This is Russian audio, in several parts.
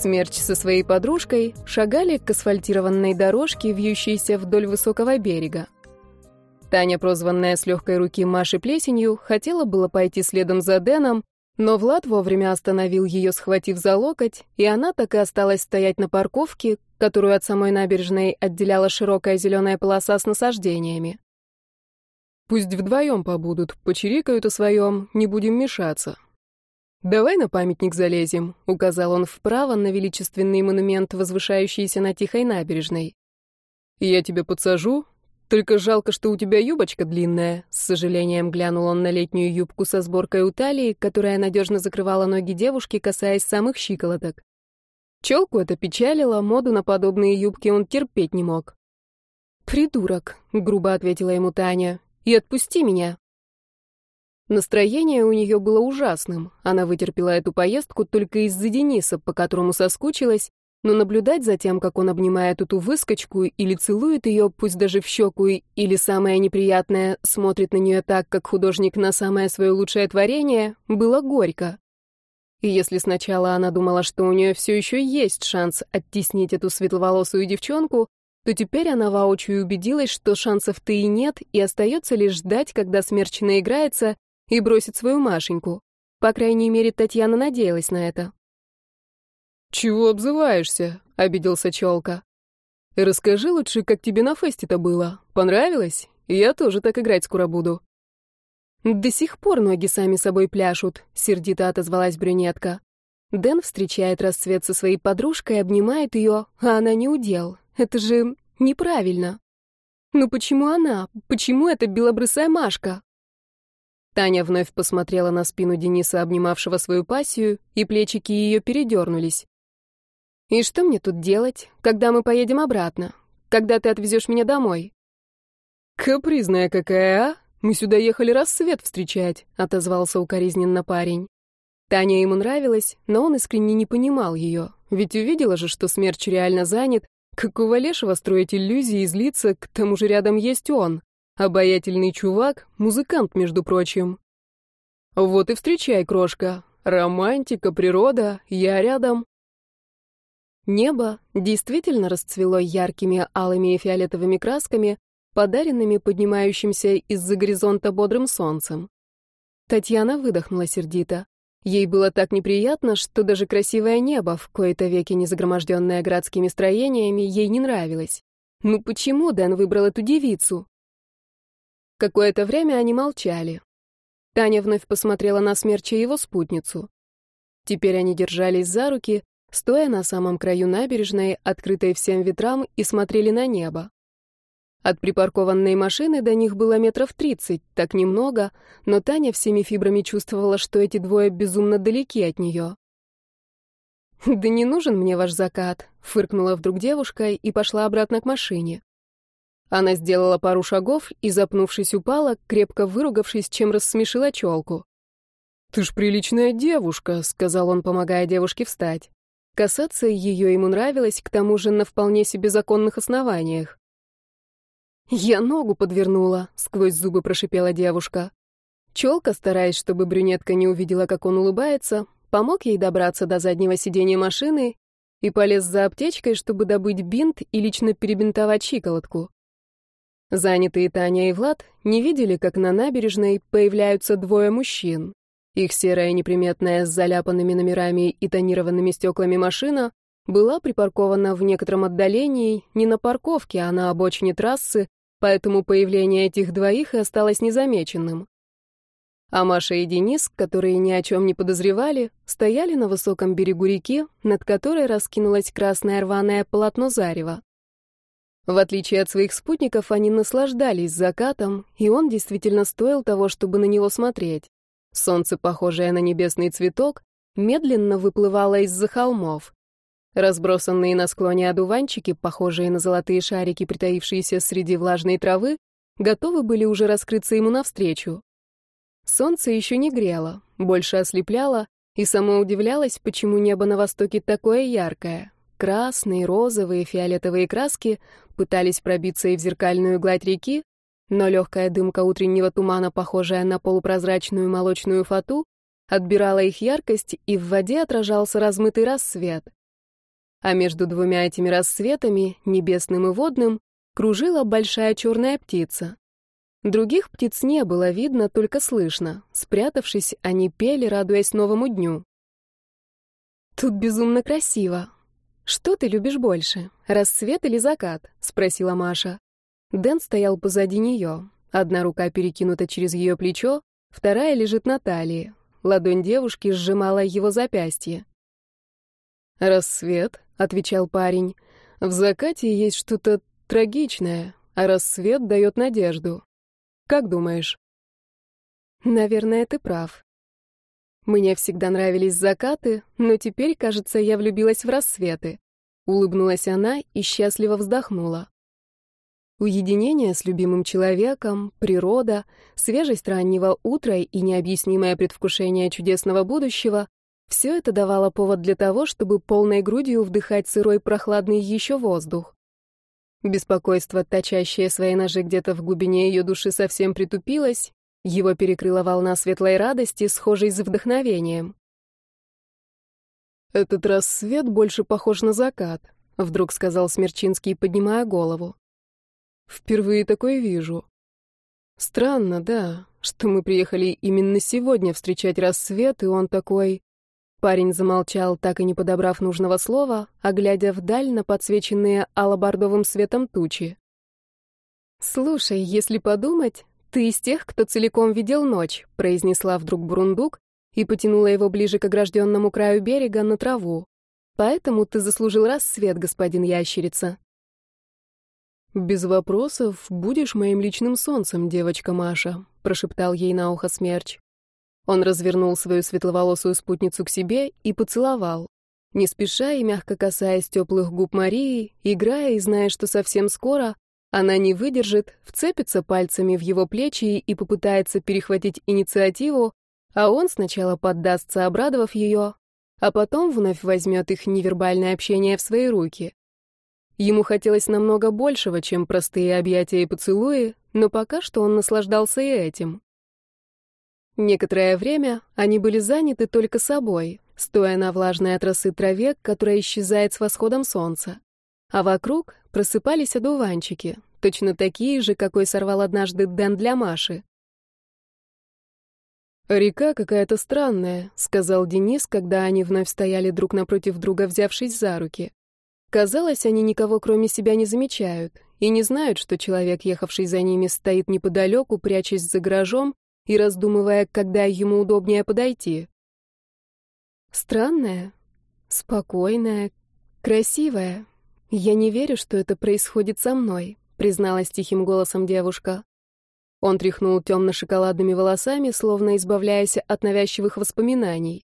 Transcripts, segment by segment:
Смерч со своей подружкой шагали к асфальтированной дорожке, вьющейся вдоль высокого берега. Таня, прозванная с легкой руки Машей Плесенью, хотела было пойти следом за Дэном, но Влад вовремя остановил ее, схватив за локоть, и она так и осталась стоять на парковке, которую от самой набережной отделяла широкая зеленая полоса с насаждениями. «Пусть вдвоем побудут, почирикают о своем, не будем мешаться», «Давай на памятник залезем», — указал он вправо на величественный монумент, возвышающийся на тихой набережной. «Я тебя подсажу, только жалко, что у тебя юбочка длинная», — с сожалением глянул он на летнюю юбку со сборкой у талии, которая надежно закрывала ноги девушки, касаясь самых щиколоток. Челку это печалило, моду на подобные юбки он терпеть не мог. «Придурок», — грубо ответила ему Таня, — «и отпусти меня». Настроение у нее было ужасным. Она вытерпела эту поездку только из-за Дениса, по которому соскучилась, но наблюдать за тем, как он обнимает эту выскочку или целует ее, пусть даже в щеку, или самое неприятное, смотрит на нее так, как художник на самое свое лучшее творение, было горько. И если сначала она думала, что у нее все еще есть шанс оттеснить эту светловолосую девчонку, то теперь она воочию убедилась, что шансов-то и нет, и остается лишь ждать, когда смерч наиграется и бросит свою Машеньку. По крайней мере, Татьяна надеялась на это. «Чего обзываешься?» — обиделся Челка. «Расскажи лучше, как тебе на фесте-то было. Понравилось? Я тоже так играть скоро буду». «До сих пор ноги сами собой пляшут», — сердито отозвалась брюнетка. Дэн встречает расцвет со своей подружкой, обнимает ее, а она не удел. Это же неправильно. Ну почему она? Почему эта белобрысая Машка? Таня вновь посмотрела на спину Дениса, обнимавшего свою пассию, и плечики ее передернулись. «И что мне тут делать, когда мы поедем обратно? Когда ты отвезешь меня домой?» «Капризная какая, а? Мы сюда ехали рассвет встречать», — отозвался укоризненно парень. Таня ему нравилась, но он искренне не понимал ее, ведь увидела же, что смерч реально занят. Какого лешего строить иллюзии и злиться, к тому же рядом есть он. Обаятельный чувак, музыкант, между прочим. Вот и встречай, крошка. Романтика, природа, я рядом. Небо действительно расцвело яркими алыми и фиолетовыми красками, подаренными поднимающимся из-за горизонта бодрым солнцем. Татьяна выдохнула сердито. Ей было так неприятно, что даже красивое небо, в кои-то веки не загроможденное городскими строениями, ей не нравилось. Ну почему Дэн выбрал эту девицу? Какое-то время они молчали. Таня вновь посмотрела на смерча его спутницу. Теперь они держались за руки, стоя на самом краю набережной, открытой всем ветрам, и смотрели на небо. От припаркованной машины до них было метров тридцать, так немного, но Таня всеми фибрами чувствовала, что эти двое безумно далеки от нее. «Да не нужен мне ваш закат», — фыркнула вдруг девушка и пошла обратно к машине. Она сделала пару шагов и, запнувшись, упала, крепко выругавшись, чем рассмешила челку. «Ты ж приличная девушка», — сказал он, помогая девушке встать. Касаться ее ему нравилось, к тому же на вполне себе законных основаниях. «Я ногу подвернула», — сквозь зубы прошипела девушка. Челка, стараясь, чтобы брюнетка не увидела, как он улыбается, помог ей добраться до заднего сиденья машины и полез за аптечкой, чтобы добыть бинт и лично перебинтовать щиколотку. Занятые Таня и Влад не видели, как на набережной появляются двое мужчин. Их серая неприметная с заляпанными номерами и тонированными стеклами машина была припаркована в некотором отдалении, не на парковке, а на обочине трассы, поэтому появление этих двоих и осталось незамеченным. А Маша и Денис, которые ни о чем не подозревали, стояли на высоком берегу реки, над которой раскинулось красное рваное полотно зарева. В отличие от своих спутников, они наслаждались закатом, и он действительно стоил того, чтобы на него смотреть. Солнце, похожее на небесный цветок, медленно выплывало из-за холмов. Разбросанные на склоне одуванчики, похожие на золотые шарики, притаившиеся среди влажной травы, готовы были уже раскрыться ему навстречу. Солнце еще не грело, больше ослепляло, и сама удивлялась, почему небо на востоке такое яркое. Красные, розовые, фиолетовые краски пытались пробиться и в зеркальную гладь реки, но легкая дымка утреннего тумана, похожая на полупрозрачную молочную фату, отбирала их яркость, и в воде отражался размытый рассвет. а между двумя этими рассветами, небесным и водным, кружила большая черная птица. Других птиц не было видно, только слышно. Спрятавшись, они пели, радуясь новому дню. «Тут безумно красиво. Что ты любишь больше, рассвет или закат?» — спросила Маша. Дэн стоял позади нее. Одна рука перекинута через ее плечо, вторая лежит на талии. Ладонь девушки сжимала его запястье. «Рассвет», — отвечал парень. «В закате есть что-то трагичное, а рассвет дает надежду. Как думаешь?» «Наверное, ты прав. Мне всегда нравились закаты, но теперь, кажется, я влюбилась в рассветы». Улыбнулась она и счастливо вздохнула. Уединение с любимым человеком, природа, свежесть раннего утра и необъяснимое предвкушение чудесного будущего — все это давало повод для того, чтобы полной грудью вдыхать сырой прохладный еще воздух. Беспокойство, точащее свои ножи где-то в глубине ее души, совсем притупилось, его перекрыла волна светлой радости, схожей с вдохновением. «Этот рассвет больше похож на закат», — вдруг сказал Смерчинский, поднимая голову. Впервые такое вижу. Странно, да, что мы приехали именно сегодня встречать рассвет, и он такой... Парень замолчал, так и не подобрав нужного слова, а вдаль на подсвеченные алобордовым светом тучи. «Слушай, если подумать, ты из тех, кто целиком видел ночь», произнесла вдруг Бурундук и потянула его ближе к огражденному краю берега на траву. «Поэтому ты заслужил рассвет, господин ящерица». «Без вопросов будешь моим личным солнцем, девочка Маша», — прошептал ей на ухо смерч. Он развернул свою светловолосую спутницу к себе и поцеловал, не спеша и мягко касаясь теплых губ Марии, играя и зная, что совсем скоро она не выдержит, вцепится пальцами в его плечи и попытается перехватить инициативу, а он сначала поддастся, обрадовав ее, а потом вновь возьмет их невербальное общение в свои руки. Ему хотелось намного большего, чем простые объятия и поцелуи, но пока что он наслаждался и этим. Некоторое время они были заняты только собой, стоя на влажной от росы траве, которая исчезает с восходом солнца. А вокруг просыпались одуванчики, точно такие же, какой сорвал однажды Дэн для Маши. «Река какая-то странная», — сказал Денис, когда они вновь стояли друг напротив друга, взявшись за руки. Казалось, они никого кроме себя не замечают и не знают, что человек, ехавший за ними, стоит неподалеку, прячась за гаражом и раздумывая, когда ему удобнее подойти. Странная, спокойная, красивая. Я не верю, что это происходит со мной, призналась тихим голосом девушка. Он тряхнул темно-шоколадными волосами, словно избавляясь от навязчивых воспоминаний.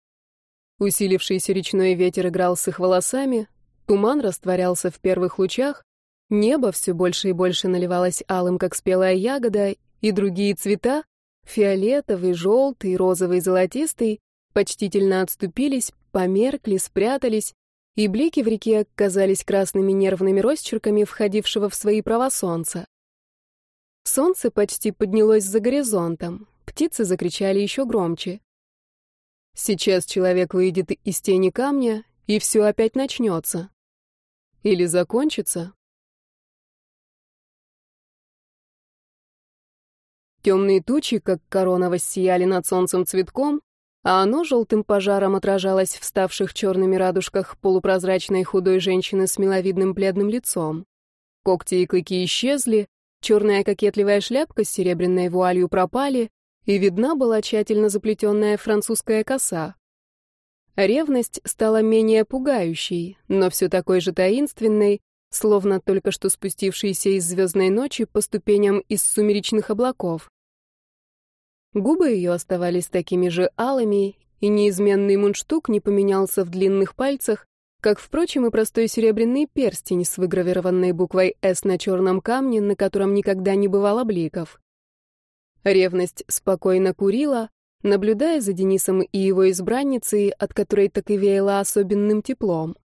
Усилившийся речной ветер играл с их волосами, Туман растворялся в первых лучах, небо все больше и больше наливалось алым, как спелая ягода, и другие цвета — фиолетовый, желтый, розовый, золотистый — почтительно отступились, померкли, спрятались, и блики в реке казались красными нервными росчерками входившего в свои права солнца. Солнце почти поднялось за горизонтом, птицы закричали еще громче. Сейчас человек выйдет из тени камня, и все опять начнется. Или закончится? Темные тучи, как корона, воссияли над солнцем цветком, а оно желтым пожаром отражалось в ставших черными радужках полупрозрачной худой женщины с миловидным бледным лицом. Когти и клыки исчезли, черная кокетливая шляпка с серебряной вуалью пропали, и видна была тщательно заплетенная французская коса. Ревность стала менее пугающей, но все такой же таинственной, словно только что спустившейся из звездной ночи по ступеням из сумеречных облаков. Губы ее оставались такими же алыми, и неизменный мундштук не поменялся в длинных пальцах, как, впрочем, и простой серебряный перстень с выгравированной буквой «С» на черном камне, на котором никогда не бывало бликов. Ревность спокойно курила, наблюдая за Денисом и его избранницей, от которой так и веяло особенным теплом.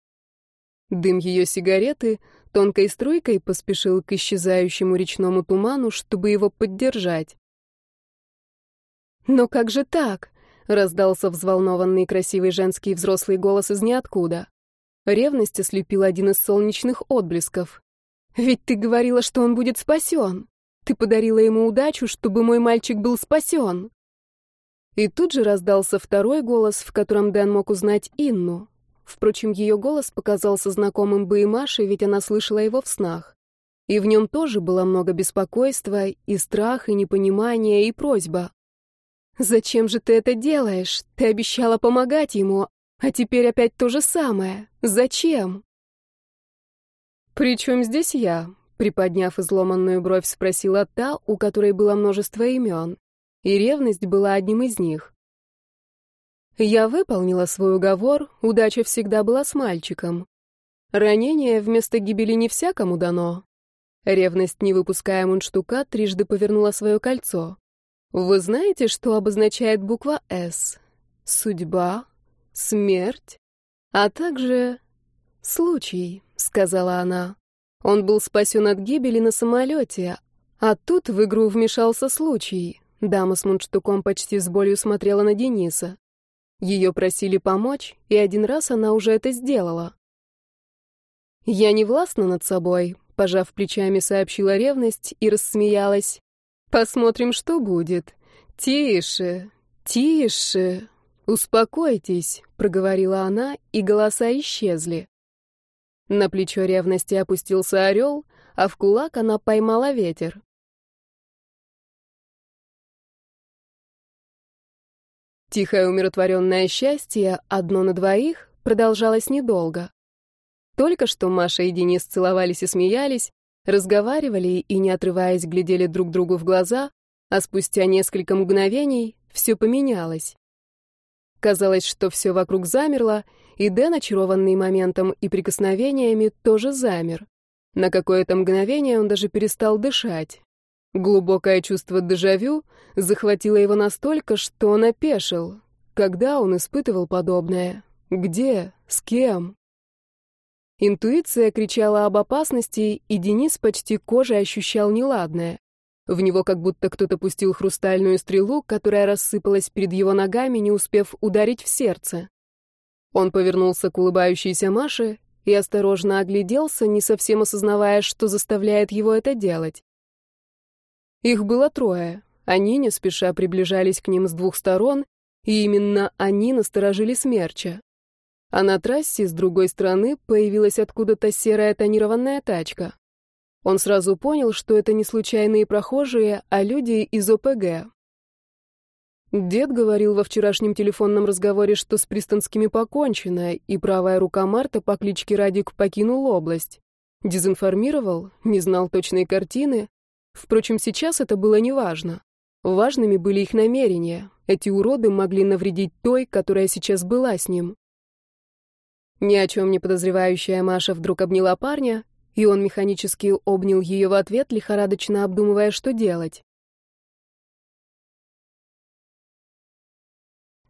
Дым ее сигареты тонкой струйкой поспешил к исчезающему речному туману, чтобы его поддержать. «Но как же так?» — раздался взволнованный красивый женский взрослый голос из ниоткуда. Ревность ослепила один из солнечных отблесков. «Ведь ты говорила, что он будет спасен. Ты подарила ему удачу, чтобы мой мальчик был спасен». И тут же раздался второй голос, в котором Дэн мог узнать Инну. Впрочем, ее голос показался знакомым бы и Маше, ведь она слышала его в снах. И в нем тоже было много беспокойства, и страх, и непонимание, и просьба. «Зачем же ты это делаешь? Ты обещала помогать ему, а теперь опять то же самое. Зачем?» «При чем здесь я?» — приподняв изломанную бровь, спросила та, у которой было множество имен. И ревность была одним из них. Я выполнила свой уговор, удача всегда была с мальчиком. Ранение вместо гибели не всякому дано. Ревность, не выпуская мундштука, трижды повернула свое кольцо. Вы знаете, что обозначает буква «С»? Судьба, смерть, а также случай, сказала она. Он был спасен от гибели на самолете, а тут в игру вмешался случай. Дама с мундштуком почти с болью смотрела на Дениса. Ее просили помочь, и один раз она уже это сделала. «Я не властна над собой», — пожав плечами, сообщила ревность и рассмеялась. «Посмотрим, что будет. Тише, тише, успокойтесь», — проговорила она, и голоса исчезли. На плечо ревности опустился орел, а в кулак она поймала ветер. Тихое умиротворенное счастье, одно на двоих, продолжалось недолго. Только что Маша и Денис целовались и смеялись, разговаривали и, не отрываясь, глядели друг другу в глаза, а спустя несколько мгновений все поменялось. Казалось, что все вокруг замерло, и Дэн, очарованный моментом и прикосновениями, тоже замер. На какое-то мгновение он даже перестал дышать. Глубокое чувство дежавю захватило его настолько, что он опешил. Когда он испытывал подобное? Где? С кем? Интуиция кричала об опасности, и Денис почти кожей ощущал неладное. В него как будто кто-то пустил хрустальную стрелу, которая рассыпалась перед его ногами, не успев ударить в сердце. Он повернулся к улыбающейся Маше и осторожно огляделся, не совсем осознавая, что заставляет его это делать. Их было трое. Они не спеша приближались к ним с двух сторон, и именно они насторожили смерча. А на трассе с другой стороны появилась откуда-то серая тонированная тачка. Он сразу понял, что это не случайные прохожие, а люди из ОПГ. Дед говорил во вчерашнем телефонном разговоре, что с Пристонскими покончено, и правая рука Марта по кличке Радик покинул область. Дезинформировал, не знал точной картины, Впрочем, сейчас это было неважно. Важными были их намерения. Эти уроды могли навредить той, которая сейчас была с ним. Ни о чем не подозревающая Маша вдруг обняла парня, и он механически обнял ее в ответ, лихорадочно обдумывая, что делать.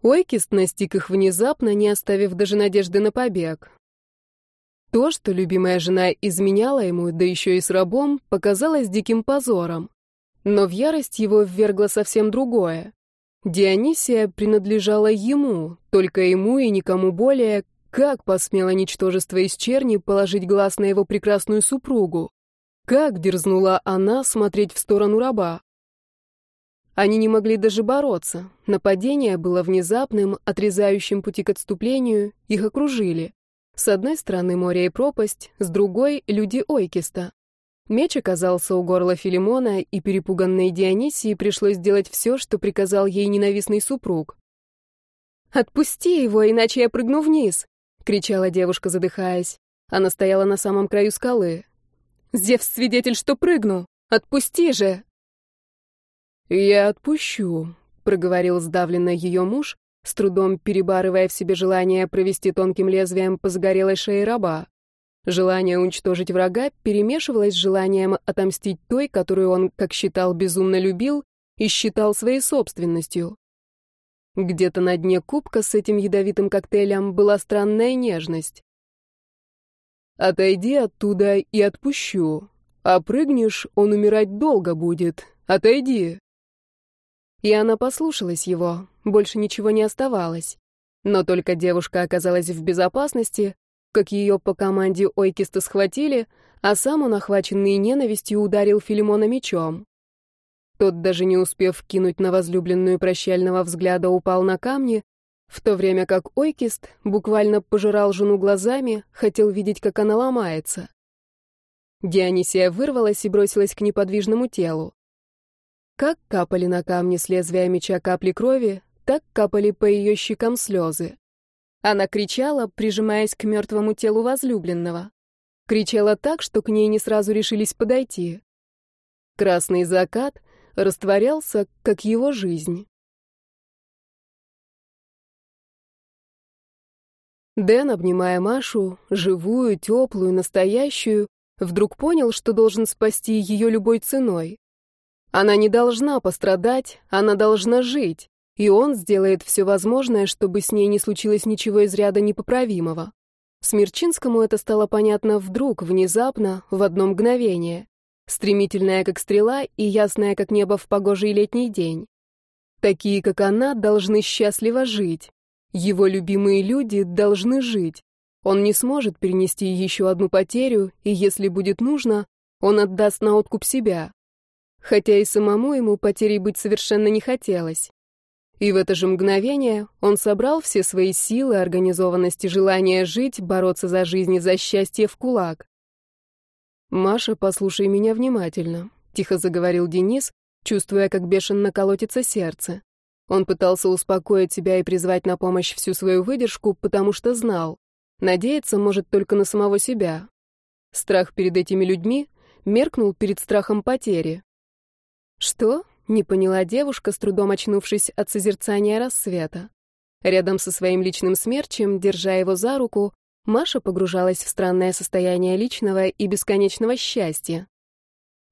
Ойкист настиг их внезапно, не оставив даже надежды на побег. То, что любимая жена изменяла ему, да еще и с рабом, показалось диким позором. Но в ярость его ввергло совсем другое. Дионисия принадлежала ему, только ему и никому более, как посмело ничтожество из черни положить глаз на его прекрасную супругу? Как дерзнула она смотреть в сторону раба? Они не могли даже бороться. Нападение было внезапным, отрезающим пути к отступлению, их окружили. С одной стороны море и пропасть, с другой — люди Ойкиста. Меч оказался у горла Филимона, и перепуганной Дионисии пришлось сделать все, что приказал ей ненавистный супруг. «Отпусти его, иначе я прыгну вниз!» — кричала девушка, задыхаясь. Она стояла на самом краю скалы. «Зевс свидетель, что прыгну! Отпусти же!» «Я отпущу», — проговорил сдавленно ее муж, с трудом перебарывая в себе желание провести тонким лезвием по загорелой шее раба. Желание уничтожить врага перемешивалось с желанием отомстить той, которую он, как считал, безумно любил и считал своей собственностью. Где-то на дне кубка с этим ядовитым коктейлем была странная нежность. «Отойди оттуда и отпущу. А прыгнешь, он умирать долго будет. Отойди!» И она послушалась его, больше ничего не оставалось. Но только девушка оказалась в безопасности, как ее по команде Ойкиста схватили, а сам он, охваченный ненавистью, ударил Филимона мечом. Тот, даже не успев кинуть на возлюбленную прощального взгляда, упал на камни, в то время как Ойкист буквально пожирал жену глазами, хотел видеть, как она ломается. Дионисия вырвалась и бросилась к неподвижному телу. Как капали на камни с лезвия меча капли крови, так капали по ее щекам слезы. Она кричала, прижимаясь к мертвому телу возлюбленного. Кричала так, что к ней не сразу решились подойти. Красный закат растворялся, как его жизнь. Дэн, обнимая Машу, живую, теплую, настоящую, вдруг понял, что должен спасти ее любой ценой. Она не должна пострадать, она должна жить, и он сделает все возможное, чтобы с ней не случилось ничего из ряда непоправимого. Смирчинскому это стало понятно вдруг, внезапно, в одно мгновение. Стремительная, как стрела, и ясная, как небо в погожий летний день. Такие, как она, должны счастливо жить. Его любимые люди должны жить. Он не сможет перенести еще одну потерю, и если будет нужно, он отдаст на откуп себя. Хотя и самому ему потерей быть совершенно не хотелось. И в это же мгновение он собрал все свои силы, организованность и желание жить, бороться за жизнь и за счастье в кулак. «Маша, послушай меня внимательно», — тихо заговорил Денис, чувствуя, как бешено колотится сердце. Он пытался успокоить себя и призвать на помощь всю свою выдержку, потому что знал, надеяться может только на самого себя. Страх перед этими людьми меркнул перед страхом потери. «Что?» — не поняла девушка, с трудом очнувшись от созерцания рассвета. Рядом со своим личным смерчем, держа его за руку, Маша погружалась в странное состояние личного и бесконечного счастья.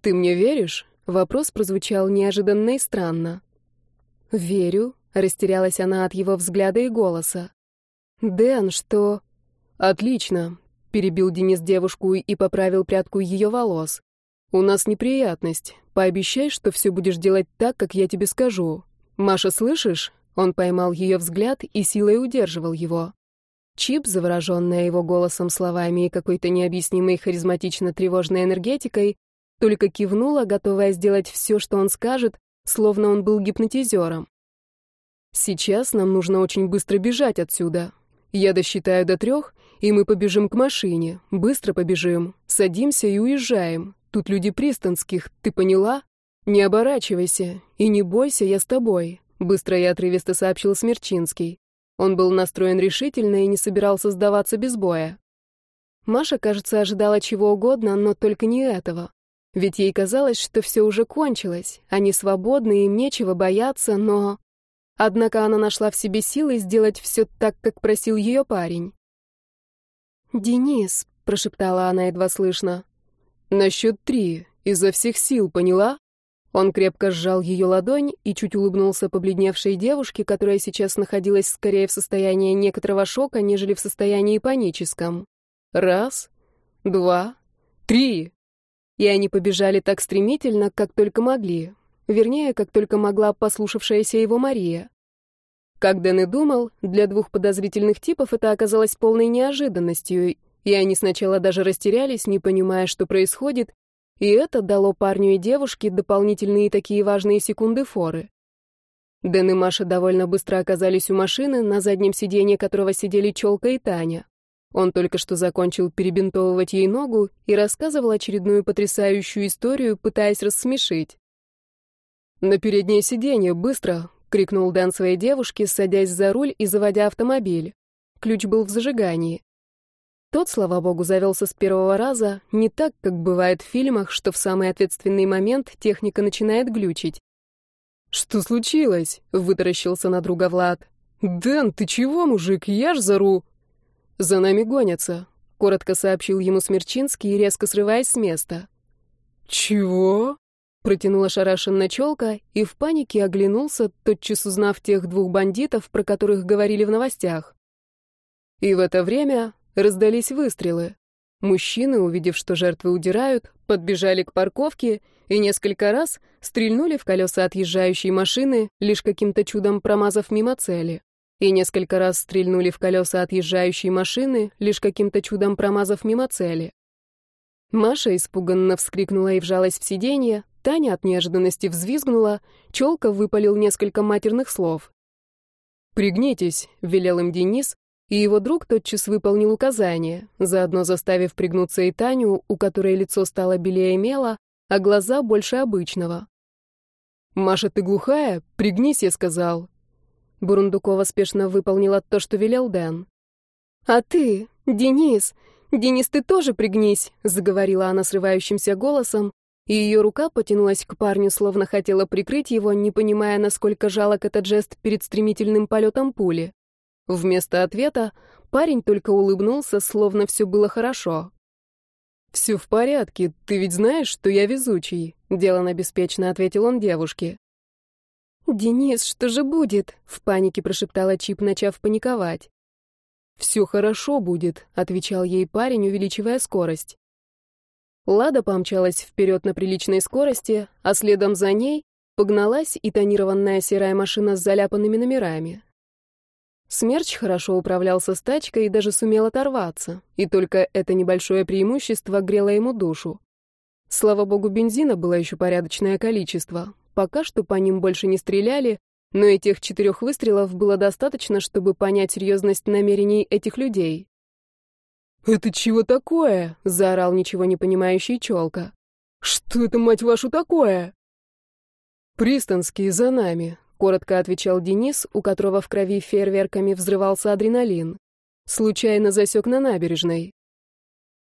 «Ты мне веришь?» — вопрос прозвучал неожиданно и странно. «Верю», — растерялась она от его взгляда и голоса. «Дэн, что...» «Отлично», — перебил Денис девушку и поправил прядку ее волос. «У нас неприятность. Пообещай, что все будешь делать так, как я тебе скажу. Маша, слышишь?» Он поймал ее взгляд и силой удерживал его. Чип, завороженная его голосом, словами и какой-то необъяснимой харизматично-тревожной энергетикой, только кивнула, готовая сделать все, что он скажет, словно он был гипнотизером. «Сейчас нам нужно очень быстро бежать отсюда. Я досчитаю до трех, и мы побежим к машине. Быстро побежим. Садимся и уезжаем. Тут люди пристанских, ты поняла? Не оборачивайся и не бойся, я с тобой», — быстро и отрывисто сообщил Смерчинский. Он был настроен решительно и не собирался сдаваться без боя. Маша, кажется, ожидала чего угодно, но только не этого. Ведь ей казалось, что все уже кончилось, они свободны, им нечего бояться, но... Однако она нашла в себе силы сделать все так, как просил ее парень. «Денис», — прошептала она едва слышно, — «на счет три, изо всех сил, поняла?» Он крепко сжал ее ладонь и чуть улыбнулся побледневшей девушке, которая сейчас находилась скорее в состоянии некоторого шока, нежели в состоянии паническом. «Раз, два, три!» И они побежали так стремительно, как только могли. Вернее, как только могла послушавшаяся его Мария. Как Дэн и думал, для двух подозрительных типов это оказалось полной неожиданностью, и они сначала даже растерялись, не понимая, что происходит, и это дало парню и девушке дополнительные такие важные секунды форы. Дэн и Маша довольно быстро оказались у машины, на заднем сиденье которого сидели Челка и Таня. Он только что закончил перебинтовывать ей ногу и рассказывал очередную потрясающую историю, пытаясь рассмешить. «На переднее сиденье, быстро!» — крикнул Дэн своей девушке, садясь за руль и заводя автомобиль. Ключ был в зажигании. Тот, слава богу, завелся с первого раза, не так, как бывает в фильмах, что в самый ответственный момент техника начинает глючить. «Что случилось?» — вытаращился на друга Влад. «Дэн, ты чего, мужик? Я ж зару!» «За нами гонятся», — коротко сообщил ему Смерчинский, резко срываясь с места. «Чего?» — протянула шарашенная челка и в панике оглянулся, тотчас узнав тех двух бандитов, про которых говорили в новостях. И в это время раздались выстрелы. Мужчины, увидев, что жертвы удирают, подбежали к парковке и несколько раз стрельнули в колеса отъезжающей машины, лишь каким-то чудом промазав мимо цели. и несколько раз стрельнули в колеса отъезжающей машины, лишь каким-то чудом промазав мимо цели. Маша испуганно вскрикнула и вжалась в сиденье, Таня от неожиданности взвизгнула, челка выпалил несколько матерных слов. «Пригнитесь», — велел им Денис, и его друг тотчас выполнил указание, заодно заставив пригнуться и Таню, у которой лицо стало белее мела, а глаза больше обычного. «Маша, ты глухая? Пригнись», — я сказал. Бурундукова спешно выполнила то, что велел Дэн. «А ты, Денис, Денис, ты тоже пригнись», — заговорила она срывающимся голосом, и ее рука потянулась к парню, словно хотела прикрыть его, не понимая, насколько жалок этот жест перед стремительным полетом пули. Вместо ответа парень только улыбнулся, словно все было хорошо. «Все в порядке, ты ведь знаешь, что я везучий», — делано беспечно ответил он девушке. «Денис, что же будет?» — в панике прошептала Чип, начав паниковать. «Все хорошо будет», — отвечал ей парень, увеличивая скорость. Лада помчалась вперед на приличной скорости, а следом за ней погналась и тонированная серая машина с заляпанными номерами. Смерч хорошо управлялся с тачкой и даже сумел оторваться, и только это небольшое преимущество грело ему душу. Слава богу, бензина было еще порядочное количество. Пока что по ним больше не стреляли, но этих четырех выстрелов было достаточно, чтобы понять серьезность намерений этих людей. «Это чего такое?» — заорал ничего не понимающий челка. «Что это, мать вашу, такое?» «Пристанские за нами», — коротко отвечал Денис, у которого в крови фейерверками взрывался адреналин. Случайно засек на набережной.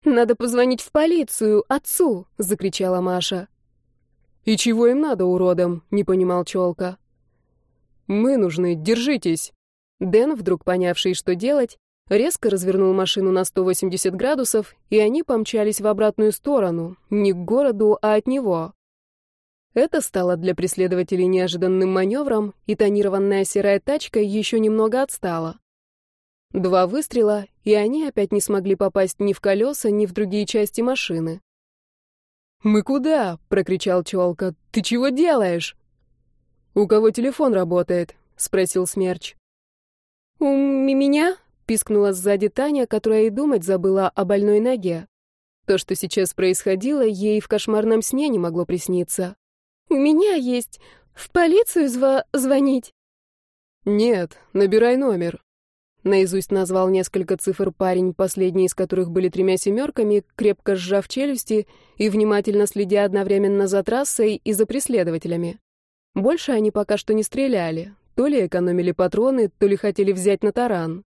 «Надо позвонить в полицию, отцу!» — закричала Маша. «И чего им надо, уродам?» — не понимал челка. «Мы нужны, держитесь!» Дэн, вдруг понявший, что делать, резко развернул машину на 180 градусов, и они помчались в обратную сторону, не к городу, а от него. Это стало для преследователей неожиданным маневром, и тонированная серая тачка еще немного отстала. Два выстрела, и они опять не смогли попасть ни в колеса, ни в другие части машины. «Мы куда?» — прокричал Челка. «Ты чего делаешь?» «У кого телефон работает?» — спросил Смерч. «У меня?» Пискнула сзади Таня, которая и думать забыла о больной ноге. То, что сейчас происходило, ей в кошмарном сне не могло присниться. «У меня есть. В полицию зва звонить?» «Нет, набирай номер». Наизусть назвал несколько цифр парень, последние из которых были тремя семерками, крепко сжав челюсти и внимательно следя одновременно за трассой и за преследователями. Больше они пока что не стреляли, то ли экономили патроны, то ли хотели взять на таран.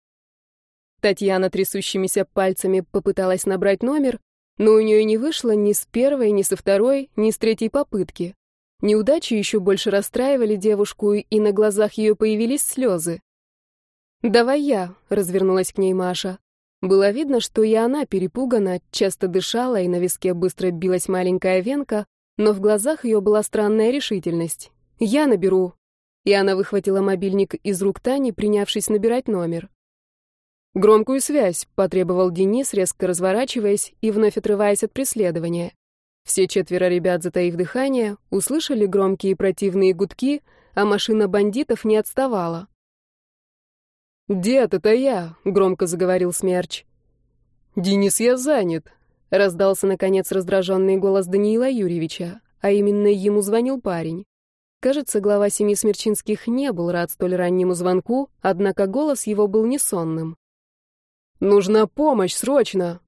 Татьяна трясущимися пальцами попыталась набрать номер, но у нее не вышло ни с первой, ни со второй, ни с третьей попытки. Неудачи еще больше расстраивали девушку, и на глазах ее появились слезы. «Давай я», — развернулась к ней Маша. Было видно, что и она перепугана, часто дышала, и на виске быстро билась маленькая венка, но в глазах ее была странная решительность. «Я наберу». И она выхватила мобильник из рук Тани, принявшись набирать номер. «Громкую связь», — потребовал Денис, резко разворачиваясь и вновь отрываясь от преследования. Все четверо ребят, затаив дыхание, услышали громкие противные гудки, а машина бандитов не отставала. «Дед, это я», — громко заговорил Смерч. «Денис, я занят», — раздался, наконец, раздраженный голос Даниила Юрьевича, а именно ему звонил парень. Кажется, глава семьи Смерчинских не был рад столь раннему звонку, однако голос его был несонным. Нужна помощь, срочно!»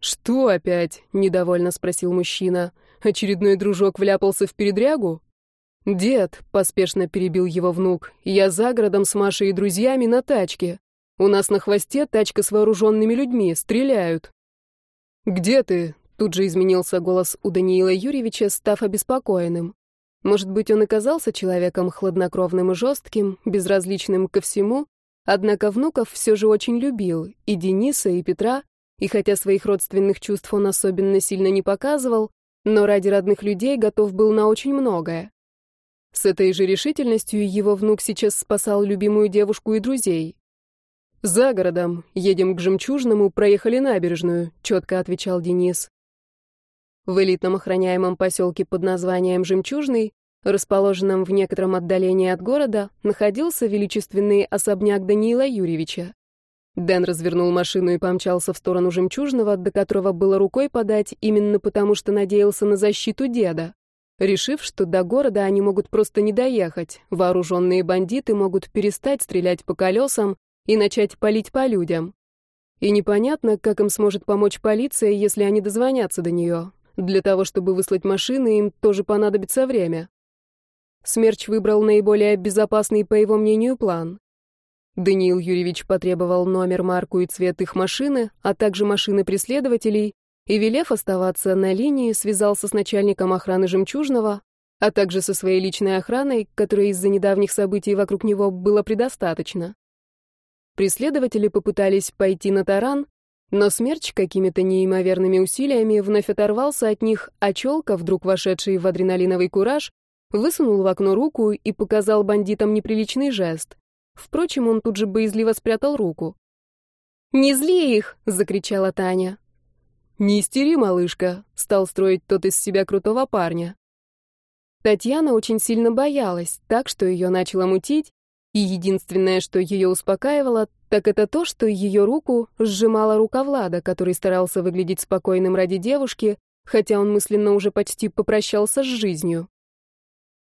«Что опять?» — недовольно спросил мужчина. «Очередной дружок вляпался в передрягу?» «Дед», — поспешно перебил его внук, — «я за городом с Машей и друзьями на тачке. У нас на хвосте тачка с вооруженными людьми, стреляют». «Где ты?» — тут же изменился голос у Даниила Юрьевича, став обеспокоенным. Может быть, он оказался человеком хладнокровным и жестким, безразличным ко всему, Однако внуков все же очень любил, и Дениса, и Петра, и хотя своих родственных чувств он особенно сильно не показывал, но ради родных людей готов был на очень многое. С этой же решительностью его внук сейчас спасал любимую девушку и друзей. «За городом. Едем к Жемчужному, проехали набережную», — четко отвечал Денис. В элитном охраняемом поселке под названием Жемчужный расположенном в некотором отдалении от города, находился величественный особняк Даниила Юрьевича. Дэн развернул машину и помчался в сторону Жемчужного, до которого было рукой подать, именно потому что надеялся на защиту деда. Решив, что до города они могут просто не доехать, вооруженные бандиты могут перестать стрелять по колесам и начать палить по людям. И непонятно, как им сможет помочь полиция, если они дозвонятся до нее. Для того, чтобы выслать машины, им тоже понадобится время. Смерч выбрал наиболее безопасный, по его мнению, план. Даниил Юрьевич потребовал номер, марку и цвет их машины, а также машины преследователей, и, велев оставаться на линии, связался с начальником охраны «Жемчужного», а также со своей личной охраной, которой из-за недавних событий вокруг него было предостаточно. Преследователи попытались пойти на таран, но смерч какими-то неимоверными усилиями вновь оторвался от них, а челка, вдруг вошедший в адреналиновый кураж, высунул в окно руку и показал бандитам неприличный жест. Впрочем, он тут же боязливо спрятал руку. «Не зли их!» — закричала Таня. «Не истери, малышка!» — стал строить тот из себя крутого парня. Татьяна очень сильно боялась, так что ее начало мутить, и единственное, что ее успокаивало, так это то, что ее руку сжимала рука Влада, который старался выглядеть спокойным ради девушки, хотя он мысленно уже почти попрощался с жизнью.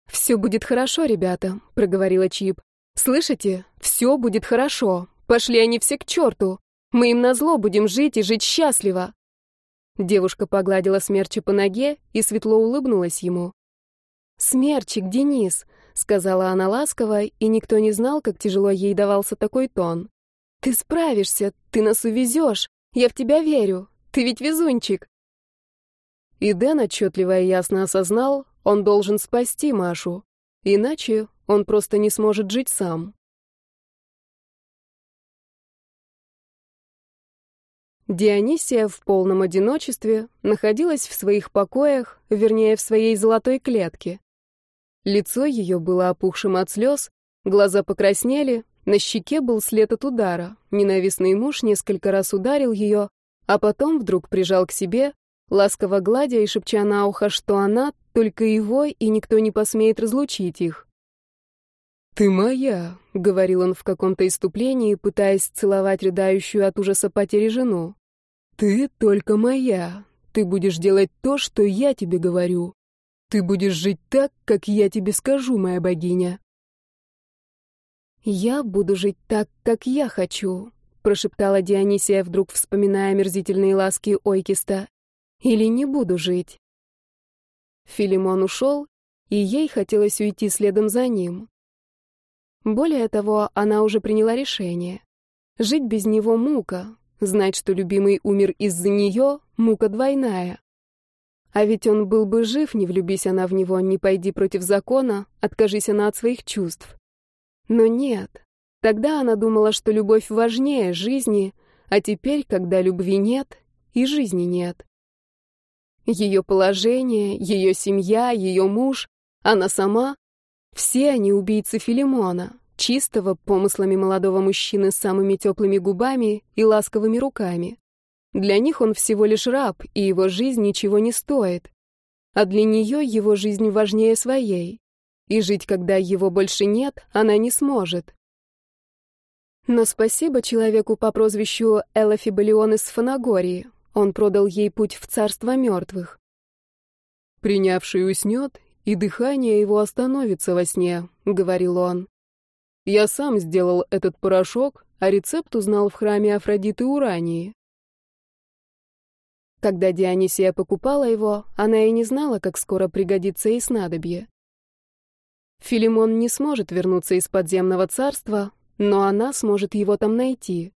«Все будет хорошо, ребята», — проговорила Чип. Слышите? Все будет хорошо. Пошли они все к черту. Мы им назло будем жить и жить счастливо. Девушка погладила Смерча по ноге и светло улыбнулась ему. «Смерчик, Денис», — сказала она ласково, и никто не знал, как тяжело ей давался такой тон. «Ты справишься, ты нас увезешь. Я в тебя верю. Ты ведь везунчик». И Дэн отчетливо и ясно осознал, он должен спасти Машу. Иначе он просто не сможет жить сам. Дионисия в полном одиночестве находилась в своих покоях, вернее, в своей золотой клетке. Лицо ее было опухшим от слез, глаза покраснели, на щеке был след от удара. Ненавистный муж несколько раз ударил ее, а потом вдруг прижал к себе, ласково гладя и шепча на ухо, что она только его, и никто не посмеет разлучить их. «Ты моя», — говорил он в каком-то иступлении, пытаясь целовать рыдающую от ужаса потери жену. «Ты только моя. Ты будешь делать то, что я тебе говорю. Ты будешь жить так, как я тебе скажу, моя богиня». «Я буду жить так, как я хочу», — прошептала Дионисия, вдруг вспоминая омерзительные ласки Ойкиста. «Или не буду жить». Филимон ушел, и ей хотелось уйти следом за ним. Более того, она уже приняла решение. Жить без него мука, знать, что любимый умер из-за нее, мука двойная. А ведь он был бы жив, не влюбись она в него, не пойди против закона, откажись она от своих чувств. Но нет. Тогда она думала, что любовь важнее жизни, а теперь, когда любви нет, и жизни нет. Ее положение, ее семья, ее муж, она сама все они убийцы Филимона, чистого помыслами молодого мужчины с самыми теплыми губами и ласковыми руками. Для них он всего лишь раб, и его жизнь ничего не стоит. А для нее его жизнь важнее своей. И жить, когда его больше нет, она не сможет. Но спасибо человеку по прозвищу Элафибалион из Фанагории. Он продал ей путь в царство мертвых. Принявший уснет, и дыхание его остановится во сне», — говорил он. «Я сам сделал этот порошок, а рецепт узнал в храме Афродиты Урании». Когда Дионисия покупала его, она и не знала, как скоро пригодится ей снадобье. Филимон не сможет вернуться из подземного царства, но она сможет его там найти.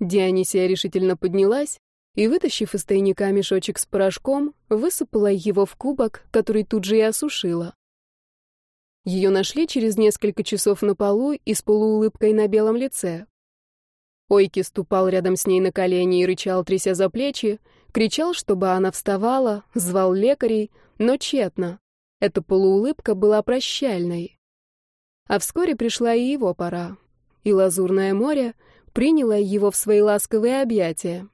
Дионисия решительно поднялась и, вытащив из тайника мешочек с порошком, высыпала его в кубок, который тут же и осушила. Ее нашли через несколько часов на полу и с полуулыбкой на белом лице. Ойки ступал рядом с ней на колени и рычал, тряся за плечи, кричал, чтобы она вставала, звал лекарей, но тщетно. Эта полуулыбка была прощальной. А вскоре пришла и его пора, и лазурное море приняло его в свои ласковые объятия,